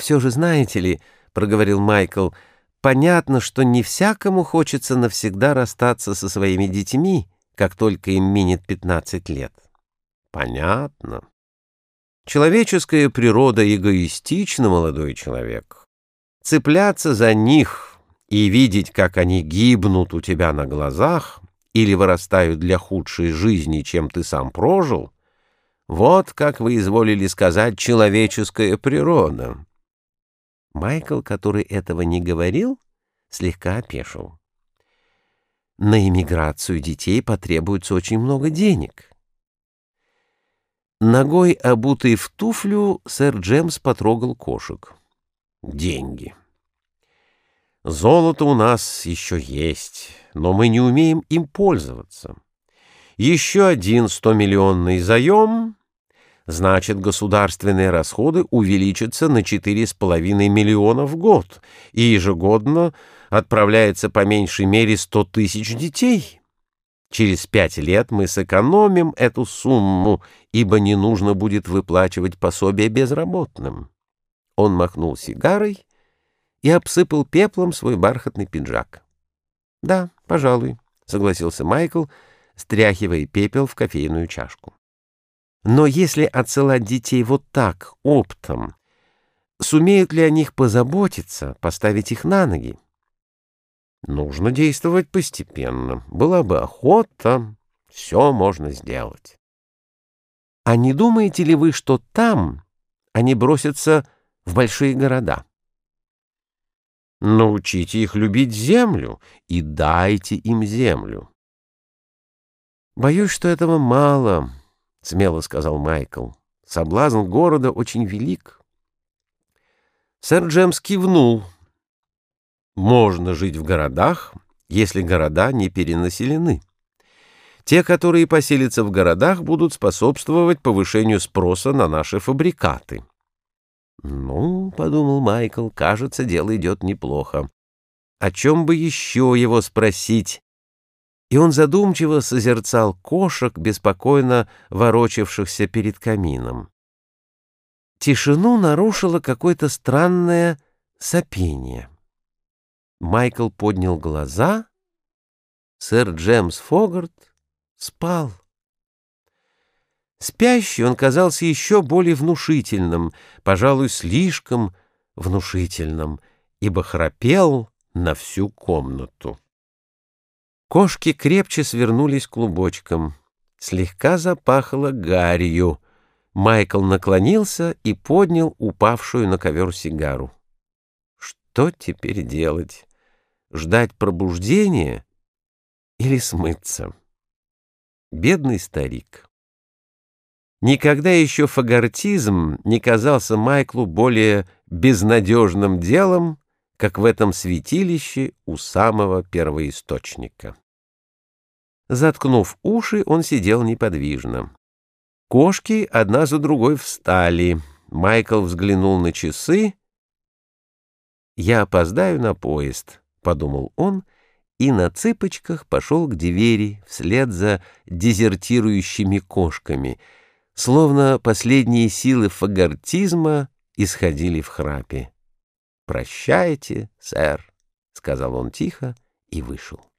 «Все же знаете ли, — проговорил Майкл, — понятно, что не всякому хочется навсегда расстаться со своими детьми, как только им минет пятнадцать лет». «Понятно. Человеческая природа эгоистична, молодой человек. Цепляться за них и видеть, как они гибнут у тебя на глазах или вырастают для худшей жизни, чем ты сам прожил, вот, как вы изволили сказать, человеческая природа». Майкл, который этого не говорил, слегка опешил. На эмиграцию детей потребуется очень много денег. Ногой, обутый в туфлю, сэр Джемс потрогал кошек. Деньги. Золото у нас еще есть, но мы не умеем им пользоваться. Еще один стомиллионный заем значит, государственные расходы увеличатся на 4,5 миллиона в год, и ежегодно отправляется по меньшей мере 100 тысяч детей. Через пять лет мы сэкономим эту сумму, ибо не нужно будет выплачивать пособие безработным. Он махнул сигарой и обсыпал пеплом свой бархатный пиджак. — Да, пожалуй, — согласился Майкл, стряхивая пепел в кофейную чашку. Но если отсылать детей вот так, оптом, сумеют ли о них позаботиться, поставить их на ноги? Нужно действовать постепенно. Была бы охота, все можно сделать. А не думаете ли вы, что там они бросятся в большие города? Научите их любить землю и дайте им землю. Боюсь, что этого мало, — смело сказал Майкл. «Соблазн города очень велик». Сэр Джемс кивнул. «Можно жить в городах, если города не перенаселены. Те, которые поселятся в городах, будут способствовать повышению спроса на наши фабрикаты». «Ну, — подумал Майкл, — кажется, дело идет неплохо. О чем бы еще его спросить?» И он задумчиво созерцал кошек, беспокойно ворочавшихся перед камином. Тишину нарушило какое-то странное сопение. Майкл поднял глаза. Сэр Джемс Фогарт спал. Спящий он казался еще более внушительным, пожалуй, слишком внушительным, ибо храпел на всю комнату. Кошки крепче свернулись клубочком. Слегка запахло гарью. Майкл наклонился и поднял упавшую на ковер сигару. Что теперь делать? Ждать пробуждения или смыться? Бедный старик. Никогда еще фагортизм не казался Майклу более безнадежным делом, как в этом святилище у самого первоисточника. Заткнув уши, он сидел неподвижно. Кошки одна за другой встали. Майкл взглянул на часы. «Я опоздаю на поезд», — подумал он, и на цыпочках пошел к двери вслед за дезертирующими кошками, словно последние силы фагортизма исходили в храпе. «Прощайте, сэр», — сказал он тихо и вышел.